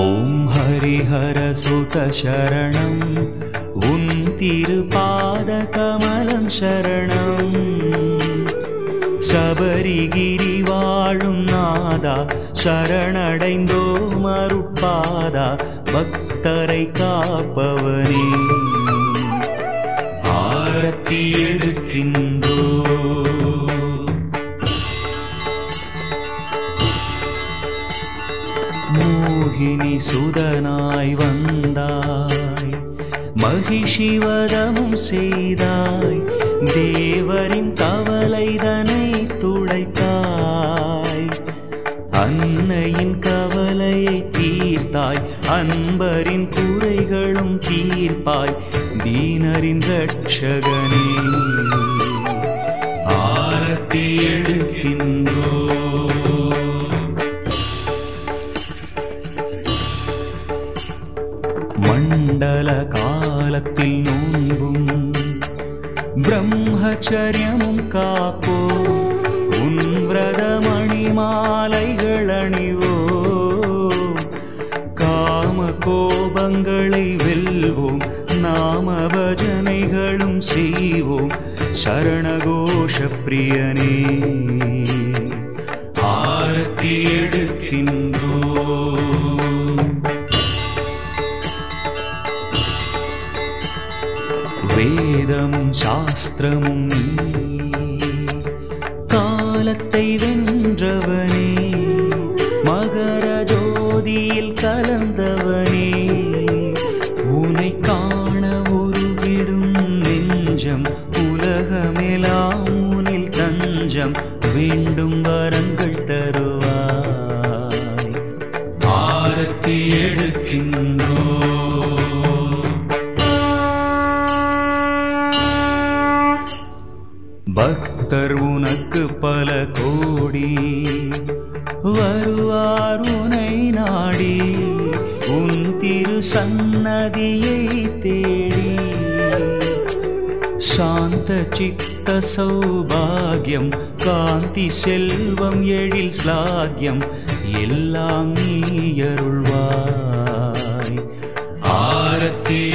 ஓம் ஹரிஹர சுத சரணம். உன் திருபாத கமலம் சரணம். சபரிகிரி வாழும் நாதா சரணடைந்தோ மறுப்பாதா பக்தரை காப்பவனே. ஆரத்தி எடுக்கின்ற மோகினி சுதனாய் வந்தாய். மகிஷிவதமும் செய்தாய். தேவரின் கவலைதனை துடைத்தாய். அன்னையின் கவலையை தீர்த்தாய். அன்பரின் குறைகளும் தீர்ப்பாய். தீனரின் ரட்சகனே ஆரத்தி எடுக்கின்றோ மண்டல காலத்தில் நோன்பும் பிரம்மச்சரியமும் காப்போ? உன் விரதமணி மாலைகள் அணிவோ? காம கோபங்களை வெல்வோம் நாம வேதமும் சாஸ்திரமும் காலத்தை வென்றவனே மகர ஜோதியில் கலந்தவனே. உனை காண உருவிடும் நெஞ்சம் உலகமெல்லாம் உனில் தஞ்சம் வேண்டும் வரங்கள் தருவாய். ஆரத்தி எடுக்கின்ற பக்தர் உனக்கு பல கோடி. வருவார் உனை நாடி உன் திரு சன்னதியை தேடி. சாந்த சித்த சௌபாகியம் காந்தி செல்வம் எழில் ஸ்லாகியம் எல்லாம் நீ அருள்வாய். ஆரத்தி